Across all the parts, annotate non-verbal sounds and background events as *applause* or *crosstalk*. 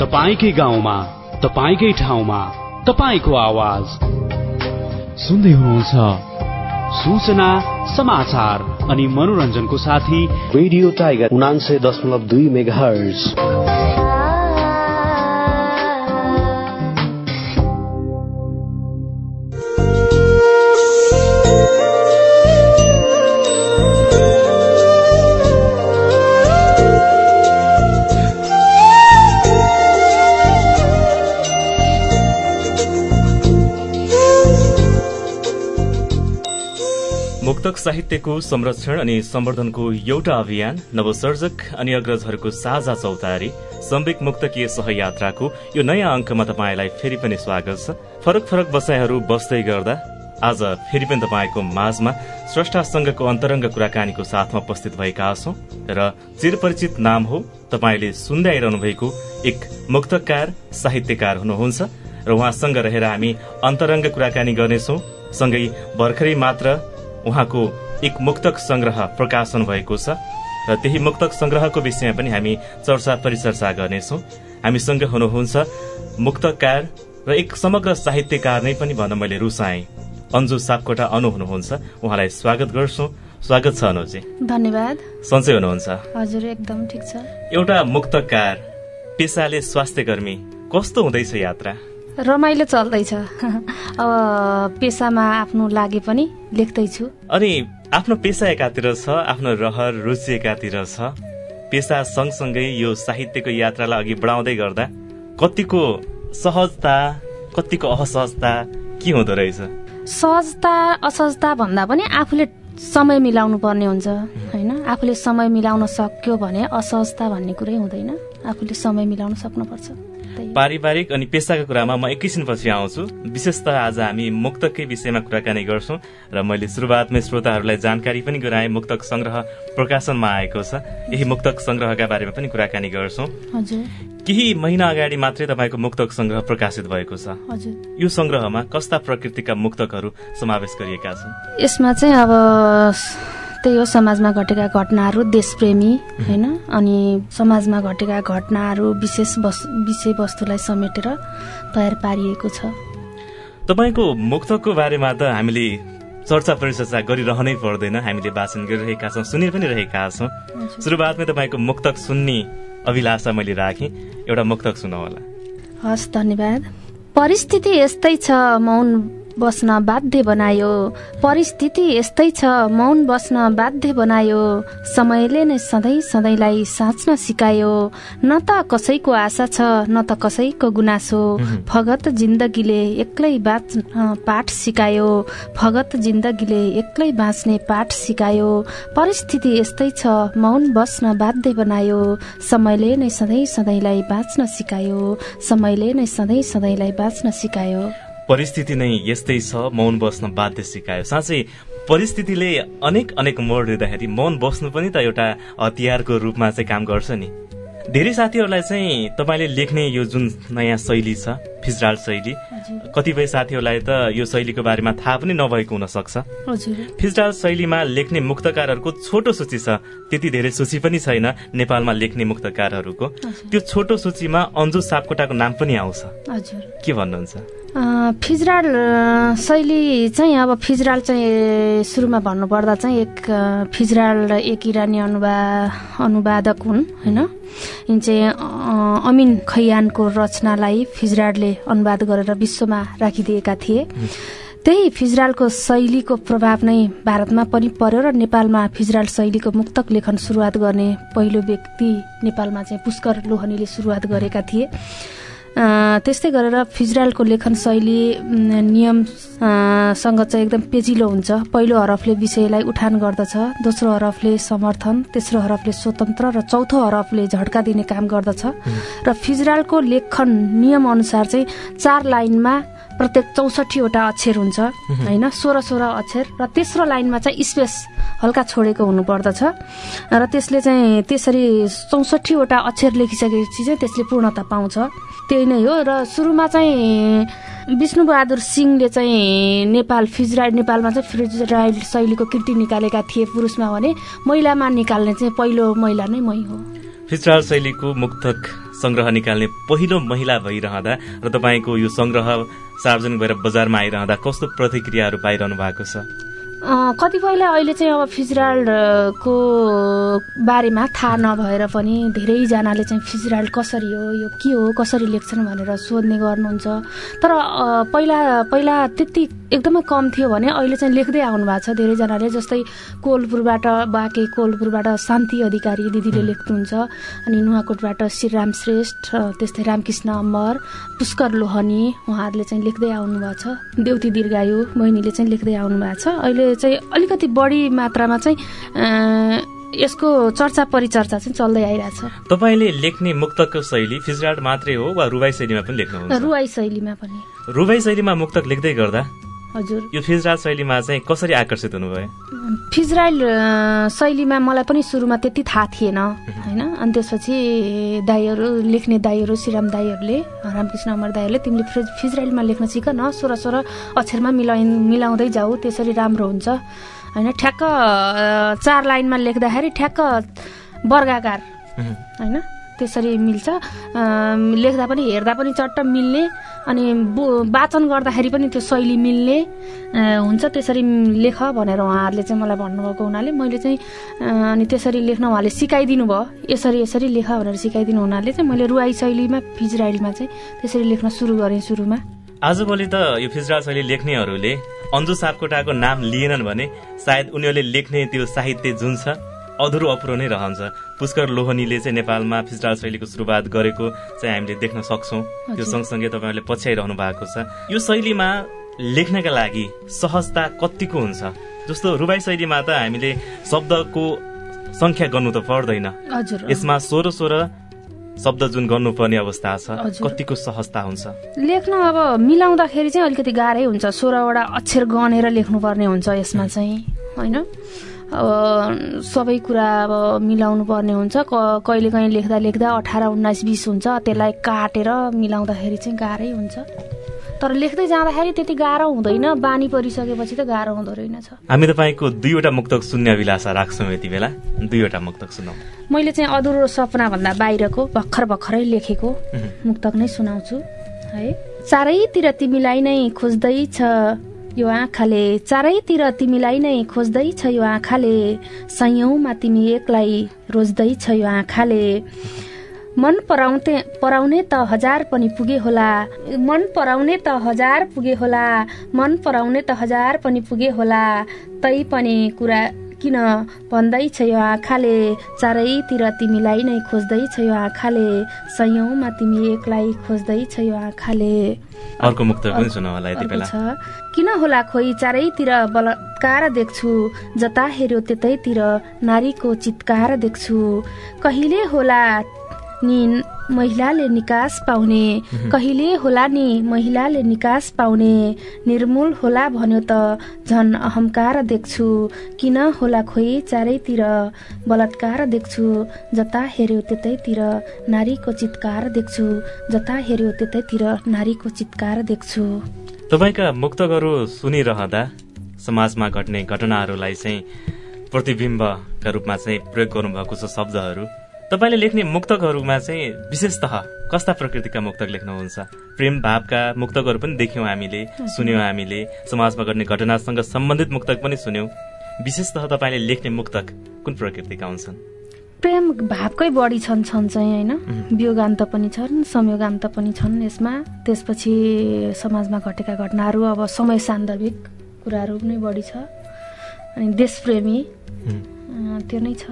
तपाईँकै गाउँमा तपाईँकै ठाउँमा तपाईँको आवाज। सुन्दै हुनुहुन्छ सूचना समाचार अनि मनोरञ्जनको साथी। रेडियो टाइगर उनान्सय दशमलव दुई मेगा मुक्तक साहित्यको संरक्षण अनि सम्वर्धनको एउटा अभियान नवसर्जक अनि अग्रजहरूको साझा चौतारी सम्वेक मुक्तकीय सहयात्राको यो नयाँ अङ्कमा तपाईँलाई फेरि पनि स्वागत छ। फरक फरक बसाइहरू बस्दै गर्दा आज फेरि पनि तपाईँको माझमा स्रष्टासँगको अन्तरङ्ग कुराकानीको साथमा उपस्थित भएका छौं र चिरपरिचित नाम हो तपाईँले सुन्दै आइरहनु भएको एक मुक्तकार साहित्यकार हुनुहुन्छ र उहाँसँग रहेर हामी अन्तरङ्ग कुराकानी गर्नेछौं। सँगै भर्खरै मात्र उहाँको एक मुक्तक संग्रह प्रकाशन भएको छ र त्यही मुक्तक संग्रहको विषयमा पनि हामी चर्चा परिचर्चा गर्नेछौ। हामीसँग हुनुहुन्छ मुक्तकार र एक समग्र साहित्यकार नै पनि भन्न मैले रुचाएँ। अन्जु सापकोटा अनु हुनुहुन्छ उहाँलाई स्वागत गर्छु। स्वागत छ अनुजी। धन्यवाद। सन्चै हुनुहुन्छ? हजुर एकदम ठिक छ। एउटा मुक्तकार पेसाले स्वास्थ्य कर्मी कस्तो हुँदैछ यात्रा? रमाइलो चल्दैछ। *laughs* अब पेसामा आफ्नो लागि पनि लेख्दैछु। अनि आफ्नो पेसा एकातिर छ आफ्नो रहर रुचि एकातिर छ। पेसा सँगसँगै यो साहित्यको यात्रालाई अघि बढाउँदै गर्दा कतिको सहजता कतिको असहजता के हुँदो रहेछ? सहजता असहजता भन्दा पनि आफूले समय मिलाउनु पर्ने हुन्छ होइन? आफूले समय मिलाउन सक्यो भने असहजता भन्ने कुरै हुँदैन। आफूले समय मिलाउन सक्नुपर्छ। पारिवारिक अनि पेसाको कुरामा म एकैछिनपछि आउँछु। विशेषतः आज हामी मुक्तकै विषयमा कुराकानी गर्छौँ र मैले सुरुवातमै श्रोताहरूलाई जानकारी पनि गराएँ। मुक्तक संग्रह प्रकाशनमा आएको छ। यही मुक्तक संग्रहका बारेमा पनि कुराकानी गर्छौँ। केही महिना अगाडि मात्रै तपाईँको मुक्तक संग्रह प्रकाशित भएको छ। यो संग्रहमा कस्ता प्रकृतिका मुक्तकहरू समावेश गरिएका छन्? यसमा चाहिँ अब त्यही हो समाजमा घटेका घटनाहरू देशप्रेमी होइन? अनि समाजमा घटेका घटनाहरू विशेष विषय वस्तुलाई समेटेर तयार पारिएको छ। तपाईँको मुक्तको बारेमा त हामीले चर्चा परिचर्चा गरिरहनै पर्दैन। हामीले वाचन गरिरहेका छौँ सुनि पनि रहेका छौँ। सुरुवातमै तपाईँको मुक्तक सुन्ने अभिलाषा मैले राखेँ। एउटा मुक्तक सुनाउ होला। हस् धन्यवाद। परिस्थिति यस्तै छ मौन बस्न बाध्य बनायो। परिस्थिति यस्तै छ मौन बस्न बाध्य बनायो। समयले नै सधैँ सधैँलाई साँच्न सिकायो। न त कसैको आशा छ न त कसैको गुनासो। भगत जिन्दगीले एक्लै बाँच्न पाठ सिकायो। भगत जिन्दगीले एक्लै बाँच्ने पाठ सिकायो। परिस्थिति यस्तै छ मौन बस्न बाध्य बनायो। समयले नै सधैँ सधैँलाई बाँच्न सिकायो। समयले नै सधैँ सधैँलाई बाँच्न सिकायो। परिस्थिति नै यस्तै छ। मौन बस्न बाध्य सिकायो। साँच्चै परिस्थितिले अनेक अनेक मोड दिँदाखेरि मौन बस्नु पनि त एउटा हतियारको रूपमा चाहिँ काम गर्छ नि। धेरै साथीहरूलाई चाहिँ तपाईँले लेख्ने यो जुन नयाँ शैली छ फिजराल शैली कतिपय साथीहरूलाई त यो शैलीको बारेमा थाहा पनि नभएको हुन सक्छ फिजराल शैलीमा लेख्ने मुक्तकारहरूको छोटो सूची छ। त्यति धेरै सूची पनि छैन नेपालमा लेख्ने मुक्तकारहरूको। त्यो छोटो सूचीमा अन्जु सापकोटाको नाम पनि आउँछ। के भन्नुहुन्छ? फिजराल शैली चाहिँ अब फिजराल चाहिँ सुरुमा भन्नुपर्दा चाहिँ एक फिजराल एक इरानी अनुवा अनुवादक हुन् होइन? यिन चाहिँ अमिन खैयानको रचनालाई फिजरालले अनुवाद गरेर विश्वमा राखिदिएका थिए। त्यही फिजरालको शैलीको प्रभाव नै भारतमा पनि पर्यो र नेपालमा फिजराल शैलीको मुक्तक लेखन सुरुवात गर्ने पहिलो व्यक्ति नेपालमा चाहिँ पुष्कर लोहनीले सुरुवात गरेका थिए। त्यस्तै गरेर फिजरालको लेखन शैली नियमसँग चाहिँ एकदम पेजिलो हुन्छ। पहिलो हरफले विषयलाई उठान गर्दछ दोस्रो हरफले समर्थन तेस्रो हरफले स्वतन्त्र र चौथो हरफले झड्का दिने काम गर्दछ। र फिजरालको लेखन नियम अनुसार चाहिँ चार लाइनमा प्रत्येक चौसठीवटा अक्षर हुन्छ होइन? सोह्र सोह्र अक्षर। र तेस्रो लाइनमा चाहिँ स्पेस हल्का छोडेको हुनुपर्दछ। र त्यसले चाहिँ त्यसरी चौसठीवटा अक्षर लेखिसकेपछि चाहिँ त्यसले पूर्णता पाउँछ। त्यही नै हो। र सुरुमा चाहिँ विष्णुबहादुर सिंहले चाहिँ नेपाल फिजराइल नेपालमा चाहिँ फिजराइल शैलीको कृति निकालेका थिए पुरुषमा भने महिलामा निकाल्ने चाहिँ पहिलो महिला नै मै हो। फिजराल शैलीको मुक्तक संग्रह निकाल्ने पहिलो महिला भइरहँदा र तपाईँको यो संग्रह सार्वजनिक भएर बजारमा आइरहँदा कस्तो प्रतिक्रियाहरू पाइरहनु भएको छ? कतिपयलाई अहिले चाहिँ अब फिजराल्डको बारेमा थाहा नभएर पनि धेरैजनाले चाहिँ फिजराल्ड कसरी हो यो के हो कसरी लेख्छन् भनेर सोध्ने गर्नुहुन्छ। तर पहिला पहिला त्यति एकदमै कम थियो भने अहिले चाहिँ लेख्दै आउनु भएको छ धेरैजनाले जस्तै कोलपुरबाट बाँके कोलपुरबाट शान्ति अधिकारी दिदीले लेख्नुहुन्छ अनि नुवाकोटबाट श्रीराम श्रेष्ठ त्यस्तै रामकृष्ण अम्बर पुष्कर लोहनी उहाँहरूले चाहिँ लेख्दै आउनुभएको छ। देउती दीर्घायु बहिनीले चाहिँ लेख्दै आउनु भएको छ। अहिले चाहिँ अलिकति बढी मात्रामा चाहिँ यसको चर्चा परिचर्चा चाहिँ चल्दै आइरहेछ तपाईँले लेख्ने मुक्तकको शैली फिजराल्ड मात्रै हो वा रुबाई शैलीमा पनि लेख्नुहुन्छ? रुवाई शैलीमा पनि। रुबाई शैलीमा मुक्तक लेख्दै गर्दा? हजुर। यो फिजराल शैलीमा चाहिँ कसरी आकर्षित हुनुभयो? फिजराइल शैलीमा मलाई पनि सुरुमा त्यति थाहा थिएन होइन? अनि त्यसपछि दाईहरू लेख्ने दाईहरू श्रीराम दाईहरूले रामकृष्ण अमर दाईहरूले तिमीले फिज फिजराइलमा लेख्न सिक न सोह्र सोह्र अक्षरमा मिलाइ मिलाउँदै जाऊ त्यसरी राम्रो हुन्छ। होइन? ठ्याक्क चार लाइनमा लेख्दाखेरि ठ्याक्क वर्गाकार। होइन? त्यसरी मिल्छ। लेख्दा पनि हेर्दा पनि चट्ट मिल्ने अनि वाचन गर्दाखेरि पनि त्यो शैली मिल्ने हुन्छ। त्यसरी लेख भनेर उहाँहरूले चाहिँ मलाई भन्नुभएको हुनाले मैले चाहिँ अनि त्यसरी लेख्न उहाँले सिकाइदिनु भयो। यसरी यसरी लेख भनेर सिकाइदिनु हुनाले चाहिँ मैले रुवाई शैलीमा फिजराइलमा चाहिँ त्यसरी लेख्न सुरु गरेँ सुरुमा। आजभोलि त यो फिजराल शैली लेख्नेहरूले अन्जु सापकोटाको नाम लिएनन् भने सायद उनीहरूले लेख्ने त्यो साहित्य जुन छ। अधुरो अपुरो नै रहन्छ। पुष्कर लोहनीले चाहिँ नेपालमा फिजराल शैलीको सुरुवात गरेको चाहिँ हामीले देख्न सक्छौँ। त्यो सँगसँगै तपाईँहरूले पछ्याइरहनु भएको छ। यो शैलीमा लेख्नका लागि सहजता कतिको हुन्छ? जस्तो रुबाई शैलीमा त हामीले शब्दको संख्या गर्नु त पर्दैन। यसमा सोह्र सोह्र शब्द जुन गर्नुपर्ने अवस्था छ। कतिको सहजता हुन्छ? लेख्न अब मिलाउँदाखेरि चाहिँ अलिकति गाह्रै हुन्छ। सोह्रवटा अक्षर गनेर लेख्नुपर्ने हुन्छ यसमा चाहिँ होइन? अब सबै कुरा अब मिलाउनु पर्ने हुन्छ। क कहिले काहीँ लेख्दा लेख्दा अठार उन्नाइस बिस हुन्छ। त्यसलाई काटेर मिलाउँदाखेरि चाहिँ गाह्रै हुन्छ। तर लेख्दै जाँदाखेरि त्यति गाह्रो हुँदैन। बानी परिसकेपछि त गाह्रो हुँदो रहेनछ। हामी तपाईँको दुईवटा मुक्तक सुन्ने अभिलाषा राख्छौँ यति बेला। दुईवटा मुक्तक सुनौ। मैले चाहिँ अधुरो सपनाभन्दा बाहिरको भर्खर भर्खरै लेखेको मुक्तक नै सुनाउँछु। है चारैतिर तिमीलाई नै खोज्दैछ। यो आँखाले चारैतिर तिमीलाई नै खोज्दैछ यो आँखाले। सयौँमा तिमी एक्लै रोज्दैछ यो आँखाले। मन पराउँथे पराउने त हजार पनि पुगे होला। मन पराउने त हजार पुगे होला। मन पराउने त हजार पनि पुगे होला। तै पनि कुरा किन भन्दैछ यो आँखाले? चारैतिर तिमीलाई नै खोज्दैछ यो आँखाले। सयौँमा तिमी एक्लै खोज्दैछ यो आँखाले। अर्को मुक्तक पनि यति बेला। किन होला खोइ? चारैतिर बलात्कार देख्छु। जता हेऱ्यो त्यतैतिर नारीको चित्कार देख्छु। कहिले होला नि महिलाले निकास पाउने। कहिले होला नि महिलाले निकास पाउने? निर्मूल होला भन्यो त झन अहङ्कार देख्छु। किन होला खोइ चारैतिर? बलात्कार देख्छु। जता हेऱ्यो त्यतैतिर नारीको चित्कार देख्छु। जता हेऱ्यो त्यतैतिर नारीको चित्कार देख्छु। तपाईँका मुक्तकहरू सुनिरहँदा समाजमा घट्ने घटनाहरूलाई चाहिँ प्रतिबिम्बका रूपमा चाहिँ प्रयोग गर्नुभएको छ शब्दहरू। तपाईँले लेख्ने मुक्तकहरूमा चाहिँ विशेषतः कस्ता प्रकृतिका मुक्तक लेख्नुहुन्छ? प्रेम भावका मुक्तकहरू पनि देख्यौँ हामीले सुन्यौँ हामीले समाजमा घट्ने घटनासँग सम्बन्धित मुक्तक पनि सुन्यौँ। विशेषतः तपाईँले लेख्ने मुक्तक कुन प्रकृतिका हुन्छन्? प्रेम भावकै बढी छन् छन् चाहिँ होइन। वियोगान्त पनि छन् संयोगान्त पनि छन् यसमा। त्यसपछि समाजमा घटेका घटनाहरू अब समय सान्दर्भिक कुराहरू नै बढी छ। अनि देशप्रेमी त्यो नै छ।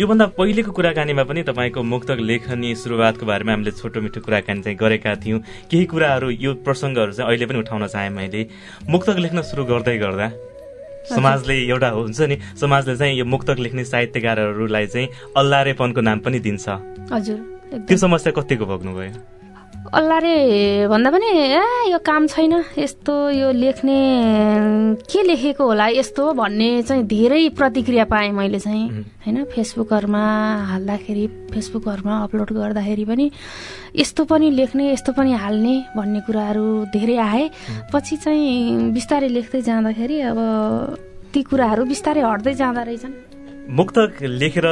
योभन्दा पहिलेको कुराकानीमा पनि तपाईँको मुक्तक लेखनी सुरुवातको बारेमा हामीले छोटो मिठो कुराकानी चाहिँ गरेका थियौँ। केही कुराहरू यो प्रसङ्गहरू चाहिँ अहिले पनि उठाउन चाहेँ मैले। मुक्तक लेख्न सुरु गर्दै गर्दा समाजले एउटा हुन्छ नि समाजले चाहिँ यो मुक्तक लेख्ने साहित्यकारहरूलाई चाहिँ अल्लारेपनको नाम पनि दिन्छ। हजुर त्यो समस्या कतिको भोग्नुभयो? अल्लारे भन्दा पनि ए यो काम छैन। यस्तो यो लेख्ने के लेखेको होला? यस्तो भन्ने चाहिँ धेरै प्रतिक्रिया पाएँ मैले चाहिँ। होइन फेसबुकहरूमा हाल्दाखेरि फेसबुकहरूमा अपलोड गर्दाखेरि पनि यस्तो पनि लेख्ने यस्तो पनि हाल्ने भन्ने कुराहरू धेरै आए। पछि चाहिँ बिस्तारै लेख्दै जाँदाखेरि अब ती कुराहरू बिस्तारै हट्दै जाँदो रहेछन्। मुक्तक लेखेर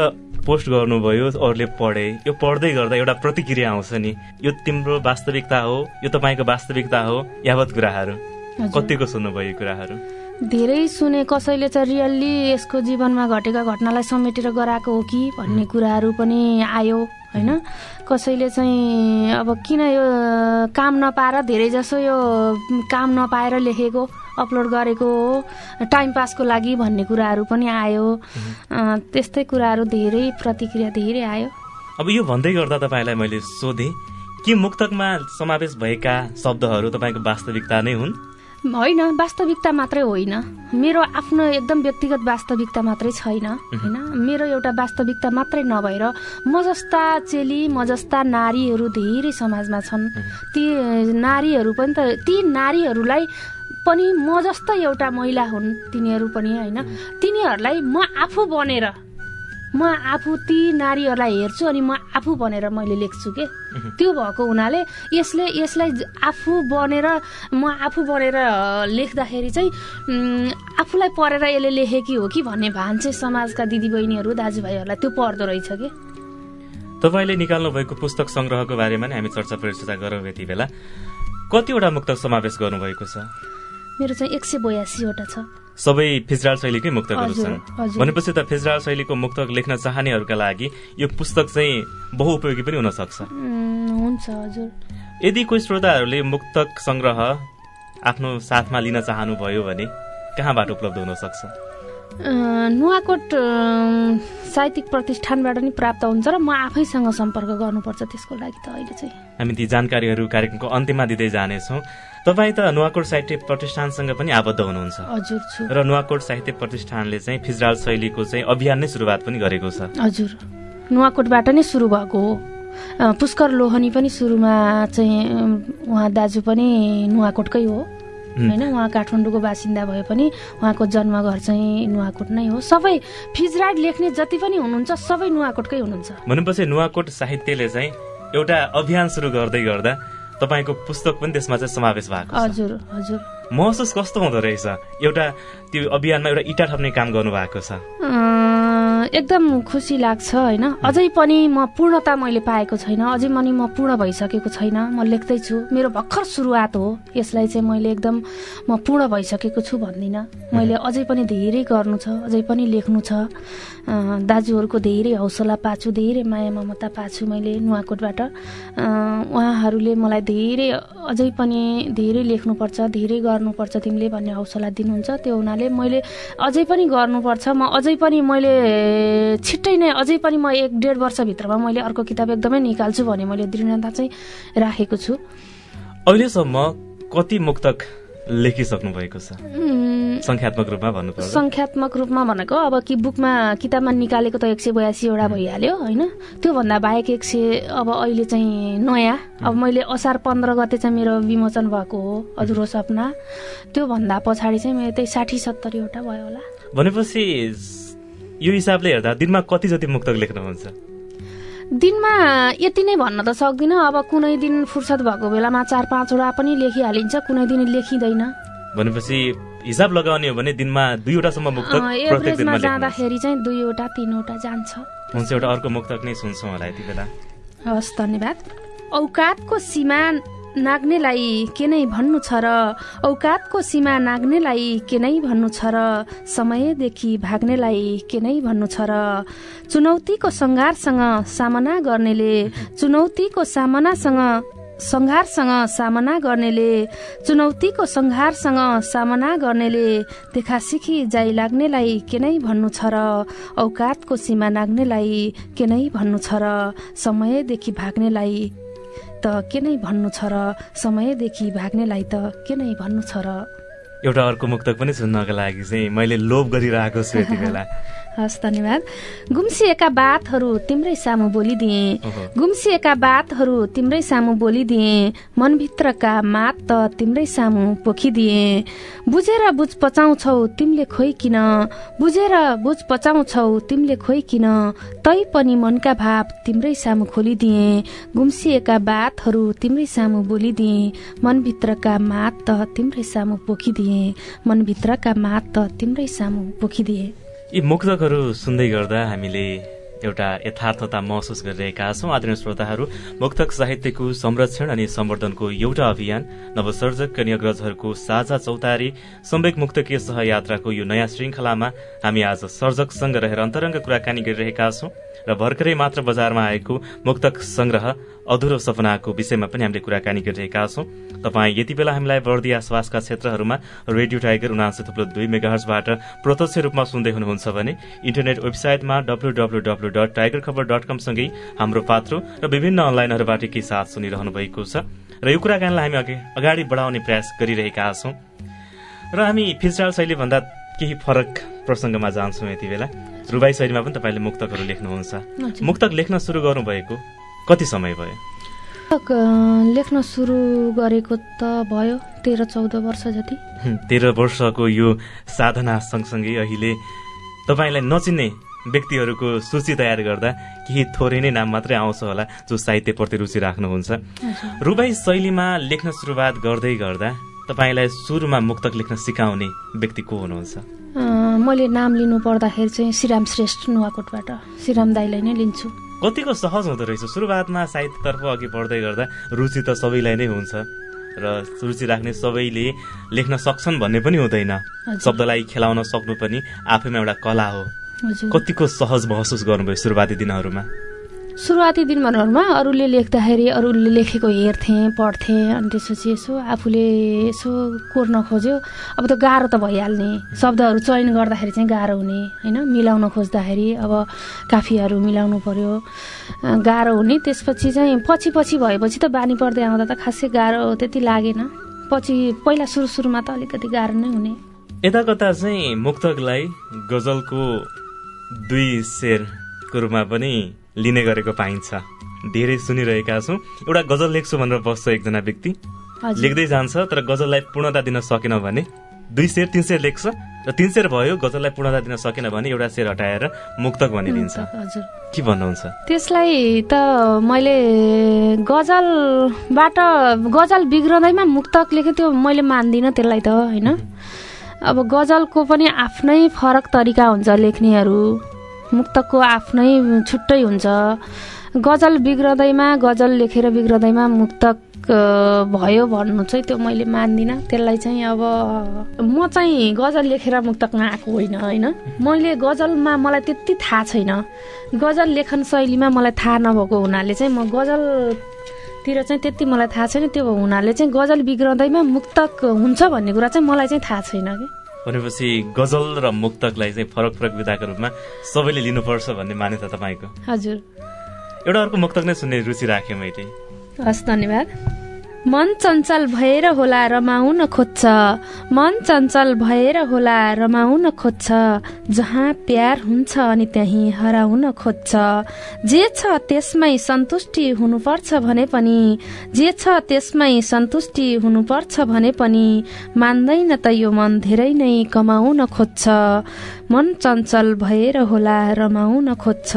पोस्ट गर्नुभयो अरूले पढे। यो पढ्दै गर्दा एउटा प्रतिक्रिया आउँछ नि। यो तिम्रो वास्तविकता हो यो तपाईँको वास्तविकता हो यावत कुराहरू। कतिको सुन्नुभयो कुराहरू? धेरै सुने कसैले चाहिँ रियल्ली यसको जीवनमा घटेका घटनालाई समेटेर गराएको हो कि भन्ने कुराहरू पनि आयो होइन? कसैले चाहिँ अब किन यो काम नपाएर धेरै जसो यो काम नपाएर लेखेको? अपलोड गरेको हो। टाइम पासको लागि भन्ने कुराहरू पनि आयो। त्यस्तै कुराहरू धेरै प्रतिक्रिया धेरै आयो। अब यो भन्दै गर्दा तपाईँलाई मैले सोधेँ के मुक्तकमा समावेश भएका शब्दहरू तपाईँको वास्तविकता नै हुन्? होइन वास्तविकता मात्रै होइन। मेरो आफ्नो एकदम व्यक्तिगत वास्तविकता मात्रै छैन होइन। मेरो एउटा वास्तविकता मात्रै नभएर म जस्ता चेली म जस्ता नारीहरू धेरै समाजमा छन्। ती नारीहरू पनि त ती नारीहरूलाई पनि म जस्तो एउटा महिला हुन् तिनीहरू पनि होइन? तिनीहरूलाई म आफू बनेर म आफू ती नारीहरूलाई हेर्छु अनि म आफू बनेर मैले लेख्छु के? त्यो भएको हुनाले यसले यसलाई आफू बनेर म आफू बनेर लेख्दाखेरि चाहिँ आफूलाई पढेर यसले लेखेकी हो कि भन्ने भान चाहिँ समाजका दिदीबहिनीहरू दाजुभाइहरूलाई त्यो पर्दो रहेछ कि? तपाईँले निकाल्नु भएको पुस्तक संग्रहको बारेमा नै हामी चर्चा परिचर्चा गरौँ यति बेला। कतिवटा मुक्तक समावेश गर्नुभएको छ? मेरो चाहिँ एक सय बयासीवटा छ। सबै फिजराल शैलीकै मुक्तकहरू छन्। भनेपछि त फिजराल शैलीको मुक्तक लेख्न चाहनेहरूका लागि यो पुस्तक चाहिँ बहुउपयोगी पनि हुन सक्छ हुन्छ हजुर। यदि कोही श्रोताहरूले मुक्तक संग्रह आफ्नो साथमा लिन चाहनुभयो भने कहाँबाट उपलब्ध हुन सक्छ नुवाकोट साहित्यिक प्रतिष्ठानबाट नि प्राप्त हुन्छ र म आफैसँग सम्पर्क गर्नुपर्छ त्यसको लागि त अहिले चाहिँ। हामी ती जानकारीहरू कार्यक्रमको अन्त्यमा दिँदै जानेछौँ। तपाईँ त नुवाकोट साहित्य प्रतिष्ठानसँग पनि आबद्ध हुनुहुन्छ। हजुर र नुवाकोट साहित्य प्रतिष्ठानले चाहिँ फिजराल शैलीको चाहिँ अभियान नै सुरुवात पनि गरेको छ। हजुर। नुवाकोटबाट नै सुरु भएको हो। पुष्कर लोहनी पनि सुरुमा चाहिँ उहाँ दाजु पनि नुवाकोटकै हो। होइन उहाँ काठमाडौँको बासिन्दा भए पनि उहाँको जन्मघर चाहिँ नुवाकोट नै हो। सबै फिजराड लेख्ने जति पनि हुनुहुन्छ सबै नुवाकोटकै हुनुहुन्छ। भनेपछि नुवाकोट साहित्यले चाहिँ एउटा अभियान सुरु गर्दै गर्दा तपाईँको पुस्तक पनि त्यसमा चाहिँ समावेश भएको हजुर हजुर। महसुस कस्तो हुँदो रहेछ? एउटा त्यो अभियानमा एउटा इटा थप्ने काम गर्नु भएको छ एकदम खुसी लाग्छ होइन? अझै पनि म पूर्णता मैले पाएको छैन। अझै पनि म पूर्ण भइसकेको छैन। म लेख्दैछु। मेरो भर्खर सुरुवात हो। यसलाई चाहिँ मैले एकदम म पूर्ण भइसकेको छु भन्दिनँ। मैले *laughs* अझै पनि धेरै गर्नु छ अझै पनि लेख्नु छ। दाजुहरूको धेरै हौसला पाछु धेरै माया ममता पाछु मैले नुवाकोटबाट। उहाँहरूले मलाई धेरै अझै पनि धेरै लेख्नुपर्छ धेरै गर्नुपर्छ तिमीले भन्ने हौसला दिनुहुन्छ। त्यो हुनाले मैले अझै पनि गर्नुपर्छ। म अझै पनि मैले छिट्टै नै अझै पनि म एक डेढ वर्षभित्रमा मैले अर्को किताब एकदमै निकाल्छु भने मैले दृढता चाहिँ राखेको छु। अहिलेसम्म कति मुक्तक लेखिसक्नु भएको छ? संख्यात्मक रूपमा भन्नुपर्दा सङ्ख्यात्मक रूपमा भनेको अब कि बुकमा किताबमा निकालेको त एक सय बयासीवटा भइहाल्यो होइन? त्योभन्दा बाहेक एक सय अब अहिले चाहिँ नयाँ। अब मैले असार पन्ध्र गते चाहिँ मेरो विमोचन भएको हो अधुरो सपना। त्योभन्दा पछाडि चाहिँ मेरो त्यही साठी सत्तरीवटा भयो होला। भनेपछि यो हिसाबले हेर्दा दिनमा कति जति मुक्तक लेख्नुहुन्छ दिनमा यति नै भन्न त सक्दिनँ। अब कुनै दिन फुर्सद भएको बेलामा चार पाँचवटा पनि लेखिहालिन्छ कुनै दिन लेखिँदैन। भनेपछि हिसाब लगाउने हो भने दिनमा दुईवटासम्म मुक्तक प्रत्येक जाँदाखेरि चाहिँ दुईवटा तिनवटा जान्छ। हुन्छ एउटा अर्को मुक्तक नै सुन्छौँ होला यति बेला। हवस् धन्यवाद। औकातको सीमा नाग्नेलाई के नै भन्नु छ र? औकातको सीमा नाग्नेलाई के नै भन्नु छ र? समयदेखि भाग्नेलाई के नै भन्नु छ र? चुनौतीको सङ्घारसँग सामना गर्नेले चुनौतीको सामनासँग सङ्घारसँग सामना गर्नेले चुनौतीको सङ्घारसँग सामना गर्नेले देखासिखी जाइ लाग्नेलाई के नै भन्नु छ र? औकातको सीमा नाग्नेलाई के नै भन्नु छ र? समयदेखि भाग्नेलाई त के नै भन्नु छ र? समयदेखि भाग्नेलाई त के नै भन्नु छ र? एउटा अर्को मुक्तक पनि सुन्नको लागि चाहिँ मैले लोभ गरिरहेको छु यति बेला। *laughs* हस् धन्यवाद। गुम्सिएका बातहरू तिम्रै सामु बोलिदिए। गुम्सिएका बातहरू तिम्रै सामु बोलिदिए। मनभित्रका मात त तिम्रै सामु पोखिदिए। बुझेर बुझ पचाउँछौ तिमीले खोइ किन? बुझेर बुझ पचाउँछौ तिमीले खोइ किन? तै पनि मनका भाव तिम्रै सामु खोलिदिए। गुम्सिएका बातहरू तिम्रै सामु बोलिदिए। मनभित्रका मात त तिम्रै सामु पोखिदिए। मनभित्रका मात त तिम्रै सामु पोखिदिए। यी मुक्तकहरू सुन्दै गर्दा हामीले एउटा यथार्थता महसुस गरिरहेका छौँ। आदरणीय श्रोताहरू मुक्तक साहित्यको संरक्षण अनि सम्वर्धनको एउटा अभियान नवसर्जक अनि अग्रजहरूको साझा चौतारी सम्वेक मुक्तकीय सहयात्राको यो नयाँ श्रृङ्खलामा हामी आज सर्जकसँग रहेर अन्तरङ्ग कुराकानी गरिरहेका छौँ। र भर्खरै मात्र बजारमा आएको मुक्तक संग्रह अधुरो सपनाको विषयमा पनि हामीले कुराकानी गरिरहेका छौँ। तपाईँ यति बेला हामीलाई बर्दी आसपासका क्षेत्रहरूमा रेडियो टाइगर उनासी थुप्रो दुई मेगाहर्सबाट प्रत्यक्ष रूपमा सुन्दै हुनुहुन्छ भने इन्टरनेट वेबसाइटमा W W W dot tiger Khabar dot कमसँगै हाम्रो पात्रो र विभिन्न अनलाइनहरूबाट के साथ सुनिरहनु भएको छ र यो कुराकानीलाई हामी अघि अगाडि बढाउने प्रयास गरिरहेका छौँ। र हामी फिजराल शैलीभन्दा केही फरक प्रसङ्गमा जान्छौँ यति बेला। रुबाई शैलीमा पनि तपाईँले मुक्तकहरू लेख्नुहुन्छ। मुक्तक लेख्न सुरु गर्नुभएको कति समय भयो? लेख्न सुरु गरेको त भयो तेह्र चौध वर्ष जति। तेह्र वर्षको यो साधना सँगसँगै अहिले तपाईँलाई नचिन्ने व्यक्तिहरूको सूची तयार गर्दा केही थोरै नै नाम मात्रै आउँछ होला जो साहित्यप्रति रुचि राख्नुहुन्छ। रुबाई शैलीमा लेख्न सुरुवात गर्दै गर्दा तपाईँलाई सुरुमा मुक्तक लेख्न सिकाउने व्यक्ति को हुनुहुन्छ? मैले नाम लिनु पर्दाखेरि चाहिँ श्रीराम श्रेष्ठ नुवाकोटबाट। श्रीराम दाईलाई नै लिन्छु। कतिको सहज हुँदो रहेछ? सुरुवातमा साहित्यतर्फ अघि बढ्दै गर्दा रुचि त सबैलाई नै हुन्छ र रुचि राख्ने सबैले लेख्न सक्छन् भन्ने पनि हुँदैन। शब्दलाई खेलाउन सक्नु पनि आफैमा एउटा कला हो। कतिको सहज महसुस गर्नुभयो सुरुवाती दिनहरूमा। सुरुवाती दिनभरहरूमा अरूले लेख्दाखेरि अरूले लेखेको हेर्थेँ पढ्थेँ अनि त्यसपछि यसो आफूले यसो कोर्न खोज्यो। अब त गाह्रो त भइहाल्ने। शब्दहरू चयन गर्दाखेरि चाहिँ गाह्रो हुने होइन? मिलाउन खोज्दाखेरि अब काफीहरू मिलाउनु पर्यो। गाह्रो हुने। त्यसपछि चाहिँ पछि पछि भएपछि त बानी पर्दै आउँदा त खासै गाह्रो त्यति लागेन। पछि पहिला सुरु सुरुमा त अलिकति गाह्रो नै हुने। यता कता चाहिँ मुक्तकलाई गजलको दुई शेरको रूपमा पनि लिने गरेको पाइन्छ। धेरै सुनिरहेका छौँ। एउटा गजल लेख्छु भनेर बस्छ एकजना व्यक्ति। लेख्दै जान्छ तर गजललाई पूर्णता दिन सकेन भने। दुई शेर तिन शेर लेख्छ र तिन शेर भयो गजललाई पूर्णता दिन सकेन भने एउटा शेर हटाएर मुक्तक भनिदिन्छ। के भन्नुहुन्छ? त्यसलाई त मैले गजलबाट गजल बिग्रँदैमा मुक्तक लेखेँ त्यो मैले मान्दिनँ त्यसलाई त होइन? अब गजलको पनि आफ्नै फरक तरिका हुन्छ लेख्नेहरू। मुक्तकको आफ्नै छुट्टै हुन्छ। गजल बिग्रँदैमा गजल लेखेर बिग्रँदैमा मुक्तक भयो भन्नु चाहिँ त्यो मैले मान्दिनँ। त्यसलाई चाहिँ अब म चाहिँ गजल लेखेर मुक्तकमा आएको होइन होइन? मैले गजलमा मलाई त्यति थाहा छैन। गजल लेखन शैलीमा मलाई थाहा नभएको हुनाले चाहिँ म गजलतिर चाहिँ त्यति मलाई थाहा छैन। त्यो हुनाले चाहिँ गजल बिग्रँदैमा मुक्तक हुन्छ भन्ने कुरा चाहिँ मलाई चाहिँ थाहा छैन कि? भनेपछि गजल र मुक्तकलाई चाहिँ फरक फरक विधाको रूपमा सबैले लिनुपर्छ भन्ने मान्यता तपाईँको। हजुर। एउटा अर्को मुक्तक नै सुन्ने रुचि राखेँ मैले। हस् धन्यवाद। मन चञ्चल भएर होला रमाउन खोज्छ। मन चञ्चल भएर होला रमाउन खोज्छ। जहाँ प्यार हुन्छ अनि त्यही हराउन खोज्छ। जे छ त्यसमै सन्तुष्टि हुनुपर्छ भने पनि जे छ त्यसमै सन्तुष्टि हुनुपर्छ भने पनि मान्दैन त यो मन धेरै नै कमाउन खोज्छ। मन चञ्चल भएर होला रमाउन खोज्छ।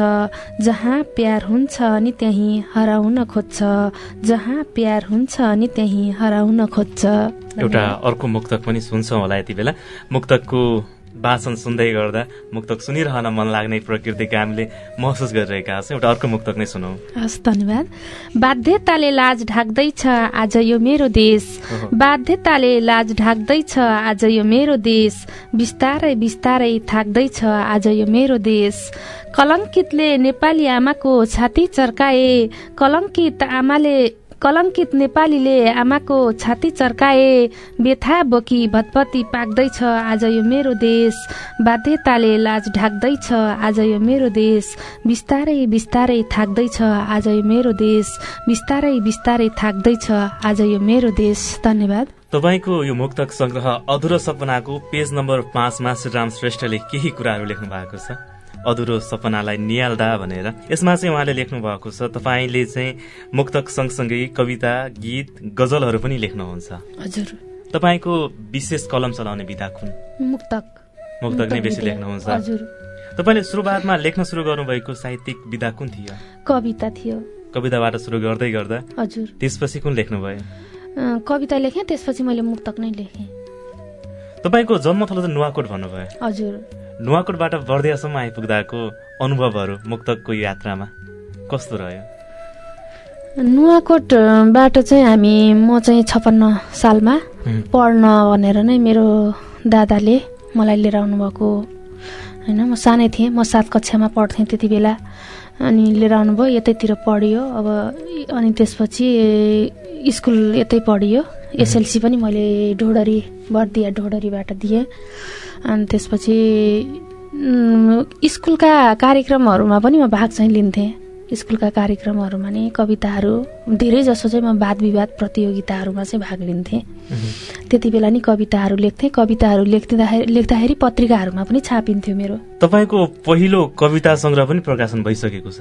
जहाँ प्यार हुन्छ अनि त्यही हराउन खोज्छ। जहाँ प्यार हुन्छ अनि त्यही हराउन खोज्छ। एउटा अर्को मुक्तक पनि सुन्छौँ होला यति बेला। मुक्तकको वाचन सुन्दै गर्दा मुक्तक सुनिरहन मन लाग्ने प्रकृतिका हामीले महसुस गरिरहेका छौँ। एउटा अर्को मुक्तक नै सुनौ। हस् धन्यवाद। बाध्यताले लाज ढाक्दैछ आज यो मेरो देश। बाध्यताले लाज ढाक्दैछ आज यो मेरो देश। बिस्तारै बिस्तारै थाक्दैछ आज यो मेरो देश। कलङ्कितले नेपाली आमाको छाती चर्काए कलङ्कित आमाले कलङ्कित नेपालीले आमाको छाती चर्काए बेथा बोकी भतपति पाक्दैछ आज यो मेरो देश। बाध्यताले लाज ढाक्दैछ आज यो मेरो देश। बिस्तारै बिस्तारै थाक्दैछ आज यो मेरो देश। बिस्तारै बिस्तारै थाक्दैछ आज यो मेरो देश। धन्यवाद। तपाईँको यो मुक्तक संग्रह अधुरो सपनाको पेज नम्बर पाँचमा श्रीराम श्रेष्ठले केही कुराहरू लेख्नु भएको छ? अधुरो सपनालाई निहाल्दा भनेर। यसमा चाहिँ उहाँले लेख्नु भएको छ तपाईँले चाहिँ मुक्तक सँगसँगै कविता गीत गजलहरू पनि लेख्नुहुन्छ। हजुर। तपाईँको विशेष कलम चलाउने विधा कुन? मुक्तक। मुक्तक नै बेसी लेख्नुहुन्छ। हजुर। तपाईँले सुरुवातमा लेख्न सुरु गर्नुभएको साहित्यिक विधा कुन थियो? कविता थियो। कविताबाट सुरु गर्दै गर्दा। हजुर। त्यसपछि कुन लेख्नुभयो? कविता लेखेँ त्यसपछि मैले मुक्तक नै लेखेँ। तपाईँको जन्मथलो त नुवाकोट भन्नुभयो। हजुर। नुवाकोटबाट बर्दियासम्म आइपुग्दाको अनुभवहरू मुक्तकको यात्रामा कस्तो रह्यो? नुवाकोटबाट चाहिँ हामी म चाहिँ छपन्न सालमा पढ्न भनेर नै मेरो दादाले मलाई लिएर आउनुभएको होइन म सानै थिएँ म सात कक्षामा पढ्थेँ त्यति बेला। अनि लिएर आउनुभयो यतैतिर पढियो। अब अनि त्यसपछि स्कुल यतै पढियो। एसएलसी पनि मैले ढोडरी बर्दिया ढोडरीबाट दिएँ। अनि त्यसपछि स्कुलका कार्यक्रमहरूमा पनि म भाग चाहिँ लिन्थेँ। स्कुलका कार्यक्रमहरूमा नै कविताहरू धेरै जसो चाहिँ म वाद विवाद प्रतियोगिताहरूमा चाहिँ भाग लिन्थेँ। त्यति बेला नि कविताहरू लेख्थेँ। कविताहरू लेख्दाखेरि लेख्दाखेरि पत्रिकाहरूमा पनि छापिन्थ्यो मेरो। तपाईँको पहिलो कविता सङ्ग्रह पनि प्रकाशन भइसकेको छ।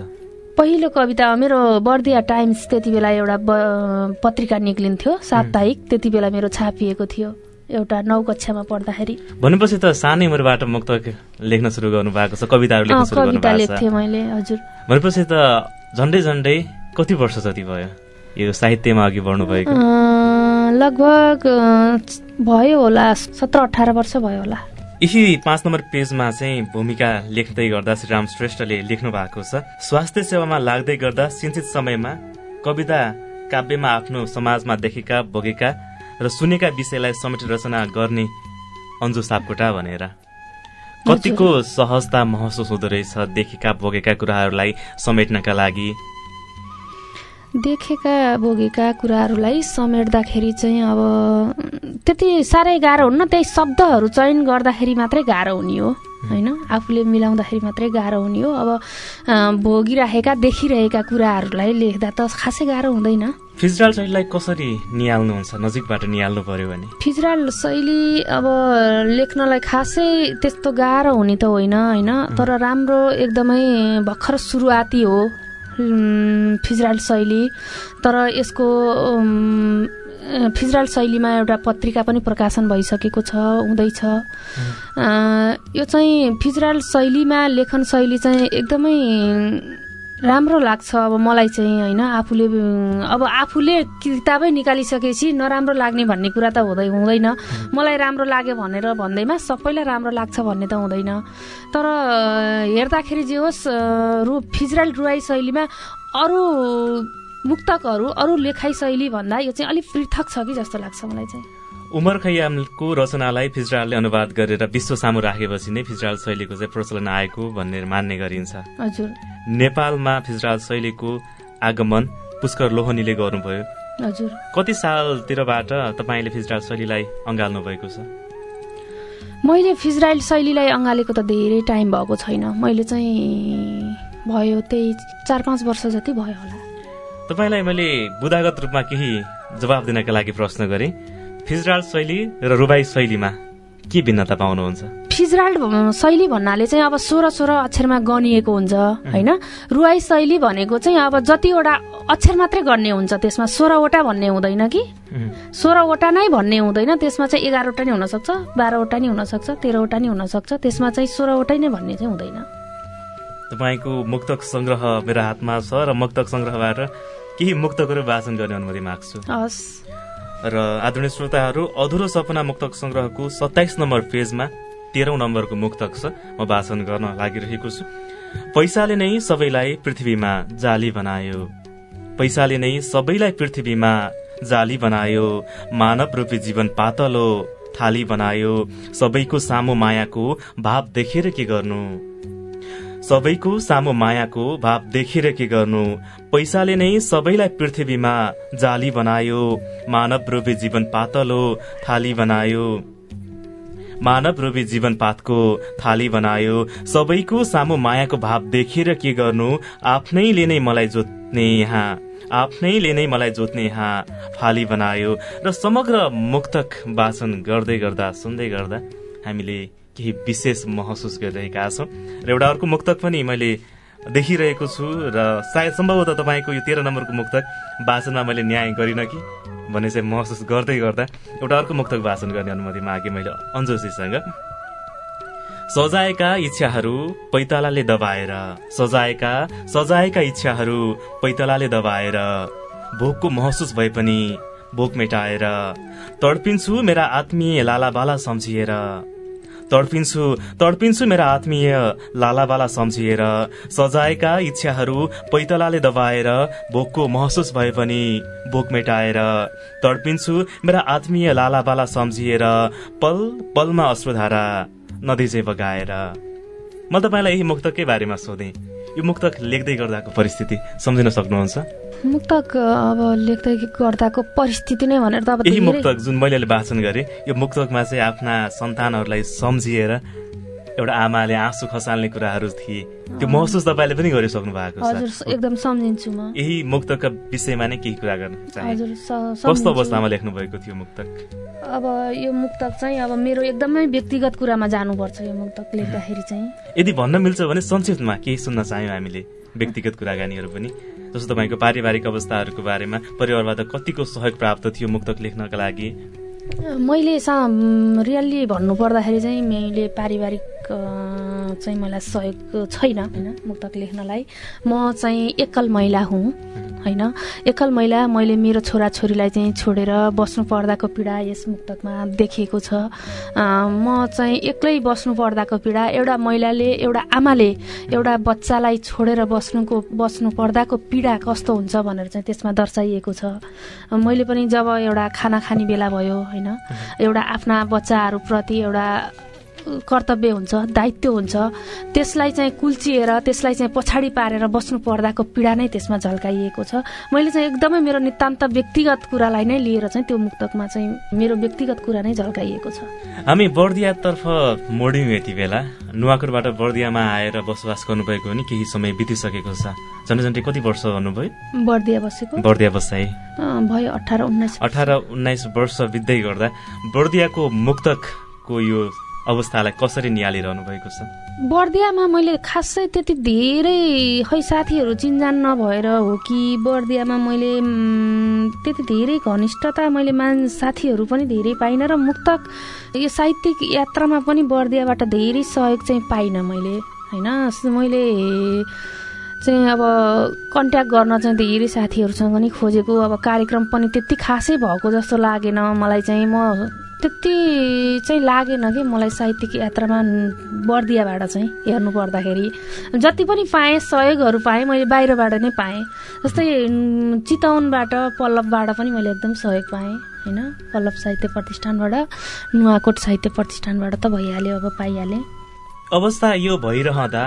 पहिलो कविता मेरो बर्दिया टाइम्स त्यति बेला एउटा पत्रिका निक्लिन्थ्यो साप्ताहिक त्यति बेला मेरो छापिएको थियो। एउटा नौ कक्षामा पढ्दाखेरि। भनेपछि त सानै उमेरबाट मुक्त लेख्न सुरु गर्नु भएको छ कविताहरू लेख्न सुरु गर्नु भएको छ। मैले हजुर। भनेपछि त झन्डै झन्डै कति वर्ष जति भयो यो साहित्यमा अघि बढ्नु भएको लगभग भयो होला सत्र अठार वर्ष भयो होला। यही पाँच नम्बर पेजमा चाहिँ भूमिका लेख्दै गर्दा श्री राम श्रेष्ठले लेख्नु भएको छ। स्वास्थ्य सेवामा लाग्दै गर्दा सिन्चित समयमा कविता काव्यमा आफ्नो समाजमा देखेका भोगेका र सुनेका विषयलाई समेट रचना गर्ने अन्जु सापकोटा भनेर। कतिको सहजता महसुस हुँदो रहेछ देखेका भोगेका कुराहरूलाई समेट्नका लागि? देखेका भोगेका कुराहरूलाई समेट्दाखेरि चाहिँ अब त्यति साह्रै गाह्रो हुन्न त्यही शब्दहरू चयन गर्दाखेरि मात्रै गाह्रो हुने हो होइन? आफूले मिलाउँदाखेरि मात्रै गाह्रो हुने हो। अब भोगिराखेका देखिरहेका कुराहरूलाई लेख्दा त खासै गाह्रो हुँदैन। फिजराल शैलीलाई कसरी निहाल्नुहुन्छ? नजिकबाट निहाल्नु पर्यो भने। फिजराल शैली अब लेख्नलाई खासै त्यस्तो गाह्रो हुने त होइन होइन? तर राम्रो एकदमै भर्खर सुरुवाती हो फिजराल शैली। तर यसको फिजराल शैलीमा एउटा पत्रिका पनि प्रकाशन भइसकेको छ हुँदैछ। यो चाहिँ फिजराल शैलीमा लेखन शैली चाहिँ एकदमै राम्रो लाग्छ अब मलाई चाहिँ होइन आफूले अब आफूले किताबै निकालिसकेपछि नराम्रो लाग्ने भन्ने कुरा त हुँदै हुँदैन। मलाई राम्रो लाग्यो भनेर भन्दैमा सबैलाई राम्रो लाग्छ भन्ने त हुँदैन। तर हेर्दाखेरि जे होस् रु फिजराल रुवाई शैलीमा अरू मुक्तकहरू अरू लेखाइ शैली भन्दा यो चाहिँ अलिक पृथक छ कि जस्तो लाग्छ मलाई चाहिँ। उमर खैयामको रचनालाई फिजरालले अनुवाद गरेर विश्व सामु राखेपछि नै फिजराल शैलीको चाहिँ प्रचलन आएको भन्ने मान्ने गरिन्छ। हजुर। नेपालमा फिजराल शैलीको आगमन पुष्कर लोहनीले गर्नुभयो। हजुर। कति सालतिरबाट तपाईँले फिजराल शैलीलाई अँगाल्नु भएको छ? मैले फिजरायल शैलीलाई अँगालेको त धेरै टाइम भएको छैन। मैले चाहिँ भयो त्यही चार पाँच वर्ष जति भयो होला। तपाईँलाई मैले बुदागत रूपमा केही जवाब दिनका लागि प्रश्न गरेँ। फिजराल शैली र रुबाई शैलीमा के भिन्नता पाउनुहुन्छ? फिजराल शैली भन्नाले चाहिँ अब सोह्र सोह्र अक्षरमा गनिएको हुन्छ होइन? रुवाई शैली भनेको चाहिँ अब जतिवटा अक्षर मात्रै गर्ने हुन्छ त्यसमा सोह्रवटा भन्ने हुँदैन कि? सोह्रवटा नै भन्ने हुँदैन त्यसमा चाहिँ एघारवटा नै हुनसक्छ बाह्रवटा नै हुनसक्छ तेह्रवटा नै हुनसक्छ त्यसमा चाहिँ सोह्रवटै नै भन्ने चाहिँ हुँदैन। तपाईँको मुक्तक सङ्ग्रह मेरो हातमा छ र मुक्तक सङ्ग्रहबाट केही मुक्तकहरू वाचन गर्ने अनुमति माग्छु। हस्। र आदरणीय श्रोताहरू अधुरो सपना मुक्तक संग्रहको सत्ताइस नम्बर पेजमा तेह्रौं नम्बरको मुक्तक छ। म भाषण गर्न लागिरहेको छु। पैसाले नै सबैलाई पृथ्वीमा जाली बनायो। पैसाले नै सबैलाई पृथ्वीमा जाली बनायो। मानव रूपी जीवन पातलो थाली बनायो। सबैको सामु मायाको भाव देखेर के गर्नु? सबैको सामु मायाको भाव देखेर के गर्नु। पैसाले नै सबैलाई पृथ्वीमा जाली बनायो। मानव रूपी जीवन पातलो थाली बनायो। मानव रूपी जीवन पातको थाली बनायो। सबैको सामु मायाको भाव देखेर के गर्नु। आफ्नैले नै मलाई जोत्ने यहाँ। आफ्नैले नै मलाई जोत्ने यहाँ फाली बनायो। र समग्र मुक्तक वाचन गर्दै गर्दा सुन्दै गर्दा हामीले केही विशेष महसुस गरिरहेका छौँ। र एउटा अर्को मुक्तक पनि मैले देखिरहेको छु र सायद सम्भवतः तपाईँको यो तेह्र नम्बरको मुक्तक वाचनमा मैले न्याय गरिनँ कि भन्ने चाहिँ महसुस गर्दै गर्दा एउटा अर्को मुक्तक वाचन गर्ने अनुमति मागेँ मैले अन्जोसीसँग सजाएका इच्छाहरू पैतालाले दबाएर सजाएका सजाएका इच्छाहरू पैतालाले दबाएर भोकको महसुस भए पनि भोक मेटाएर तडपिन्छु मेरा आत्मीय लालाबाला सम्झिएर तडपिन्छु तडपिन्छु मेरा आत्मीय लालाबाला सम्झिएर सजाएका इच्छाहरू पैतलाले दबाएर भोकको महसुस भए पनि भोक मेटाएर तडपिन्छु मेरा आत्मीय लालाबाला सम्झिएर पल पलमा अश्रुधारा नदी चाहिँ बगाएर म तपाईँलाई यही मुक्तकै बारेमा सोधेँ। यो मुक्तक लेख्दै गर्दाको परिस्थिति सम्झिन सक्नुहुन्छ? मुक्तक अब लेख्दै गर्दाको परिस्थिति नै भनेर त अब यही मुक्तक जुन मैले वाचन गरेँ यो मुक्तकमा चाहिँ आफ्ना सन्तानहरूलाई सम्झिएर एउटा आमाले आँसु खसाल्ने कुराहरू थिए। त्यो महसुस तपाईँले पनि गरिसक्नु भएको छ। एकदम सम्झिन्छु म। यही मुक्तका विषयमा नै केही कुरा गर्न चाहे। हजुर स- कस्तो। अवस्थामा लेख्नु भएको थियो मुक्तक? अब यो मुक्तक चाहिँ अब मेरो एकदमै व्यक्तिगत कुरामा जानुपर्छ यो मुक्तक लेख्दाखेरि चाहिँ। यदि भन्न मिल्छ भने संक्षिप्तमा केही सुन्न चाह्यौँ हामीले व्यक्तिगत कुराकानीहरू पनि। जस्तो तपाईँको पारिवारिक अवस्थाहरूको बारेमा परिवारबाट कतिको सहयोग प्राप्त थियो मुक्तक लेख्नका लागि? मैले सा रियल्ली भन्नु पर्दाखेरि चाहिँ मैले पारिवारिक चाहिँ मलाई सहयोग छैन होइन मुक्तक लेख्नलाई। म चाहिँ एकल महिला हुँ होइन। एकल महिला मैले मेरो छोराछोरीलाई चाहिँ छोडेर बस्नु पर्दाको पीडा यस मुक्तकमा देखिएको छ। म चाहिँ एक्लै बस्नु पर्दाको पीडा एउटा महिलाले एउटा आमाले एउटा बच्चालाई छोडेर बस्नुको बस्नु पर्दाको पीडा कस्तो हुन्छ भनेर चाहिँ त्यसमा दर्शाइएको छ। मैले पनि जब एउटा खाना खाने बेला भयो होइन एउटा आफ्ना बच्चाहरूप्रति एउटा कर्तव्य हुन्छ दायित्व हुन्छ। त्यसलाई चाहिँ कुल्चिएर त्यसलाई चाहिँ पछाडि पारेर बस्नु पर्दाको पीडा नै त्यसमा झल्काइएको छ। मैले चाहिँ एकदमै मेरो नितान्त व्यक्तिगत कुरालाई नै लिएर चाहिँ त्यो मुक्तकमा चाहिँ मेरो व्यक्तिगत कुरा नै झल्काइएको छ। हामी बर्दियातर्फ मोड्यौँ यति बेला। नुवाकोटबाट बर्दियामा आएर बसोबास गर्नुभएको हो नि केही समय बितिसकेको छ। झन्डै झन्डै कति वर्ष भन्नुभयो? बर्दिया बसेको? बर्दिया बसाइ अँ, भयो अठार उन्नाइस। अठार उन्नाइस वर्ष बित्दै गर्दा बर्दियाको मुक्तकको यो अवस्थालाई कसरी निहालिरहनु भएको छ? बर्दियामा मैले खासै त्यति धेरै खै साथीहरू चिन्जान नभएर हो कि? बर्दियामा मैले त्यति धेरै घनिष्ठता मैले मान साथीहरू पनि धेरै पाइनँ र मुक्तक यो साहित्यिक यात्रामा पनि बर्दियाबाट धेरै सहयोग चाहिँ पाइनँ मैले होइन? मैले चाहिँ अब कन्ट्याक्ट गर्न चाहिँ धेरै साथीहरूसँग नि खोजेको अब कार्यक्रम पनि त्यति खासै भएको जस्तो लागेन मलाई चाहिँ। म त्यति चाहिँ लागेन कि मलाई साहित्यिक यात्रामा बर्दियाबाट चाहिँ हेर्नु पर्दाखेरि। जति पनि पाएँ सहयोगहरू पाएँ मैले बाहिरबाट नै पाएँ। जस्तै चितवनबाट पल्लवबाट पनि मैले एकदम सहयोग पाएँ होइन? पल्लव साहित्य प्रतिष्ठानबाट नुवाकोट साहित्य प्रतिष्ठानबाट त भइहाल्यो अब पाइहालेँ। अवस्था यो भइरहँदा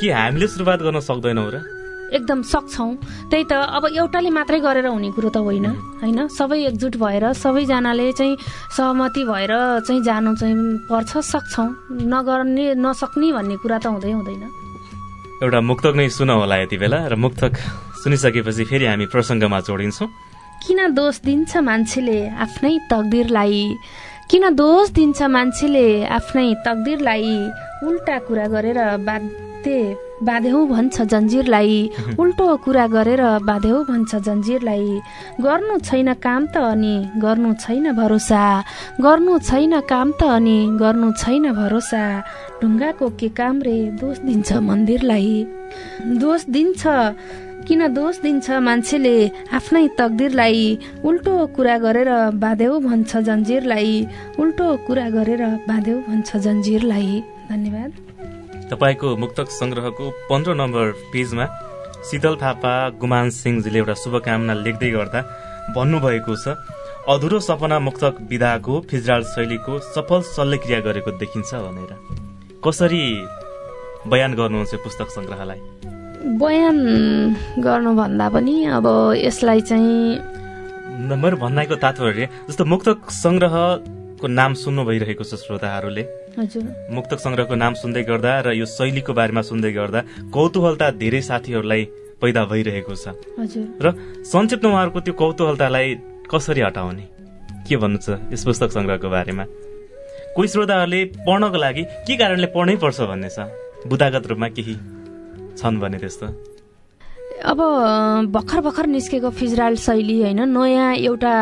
के हामीले सुरुवात गर्न सक्दैनौँ र? एकदम सक्छौँ। त्यही त अब एउटाले मात्रै गरेर हुने कुरो त होइन। होइन? सबै एकजुट भएर सबैजनाले चाहिँ सहमति भएर चाहिँ जानु चाहिँ पर्छ सक्छौँ। नगर्ने नसक्ने भन्ने कुरा त हुँदै हुँदैन। एउटा मुक्तक नै सुन होला यति बेला र मुक्तक सुनिसकेपछि फेरि हामी प्रसङ्गमा जोडिन्छौँ। किन दोष दिन्छ मान्छेले आफ्नै तकदिरलाई? किन दोष दिन्छ मान्छेले आफ्नै तकदिरलाई? उल्टा कुरा गरेर बाध्य बाध्यौ भन्छ जन्जिरलाई। उल्टो कुरा गरेर बाध्यौ भन्छ जन्जिरलाई। गर्नु छैन काम त अनि गर्नु छैन भरोसा। गर्नु छैन काम त अनि गर्नु छैन भरोसा। ढुङ्गाको के काम रे दोष दिन्छ मन्दिरलाई। दोष दिन्छ। किन दोष दिन्छ मान्छेले आफ्नै तकदिरलाई? उल्टो कुरा गरेर बाध्यौ भन्छ जन्जिरलाई। उल्टो कुरा गरेर बाध्यौ भन्छ जन्जिरलाई। धन्यवाद। तपाईँको मुक्तक संग्रहको पन्ध्र नम्बर पेजमा शीतल थापा गुमान सिंहजीले एउटा शुभकामना लेख्दै गर्दा भन्नुभएको छ अधुरो सपना मुक्तक विधाको फिजराल शैलीको सफल शल्यक्रिया गरेको देखिन्छ भनेर। कसरी बयान गर्नुहुन्छ पुस्तक संग्रहलाई बयान गर्नुभन्दा पनि अब यसलाई चाहिँ मेरो भन्नाको तात्पर्य जस्तो मुक्तक संग्रहको नाम सुन्नु भइरहेको छ श्रोताहरूले। मुक्तक संग्रहको नाम सुन्दै गर्दा र यो शैलीको बारेमा सुन्दै गर्दा कौतूहलता धेरै साथीहरूलाई पैदा भइरहेको छ। र संक्षिप्तमा उहाँहरूको त्यो कौतूहलतालाई कसरी हटाउने? के भन्नु छ यस पुस्तक संग्रहको बारेमा? कोही श्रोताहरूले पढ्नको लागि के कारणले पढ्नै पर्छ भन्ने छ? बुदागत रूपमा केही छन् भने त्यस्तो। अब भर्खर भर्खर निस्केको फिजराल शैली होइन नयाँ एउटा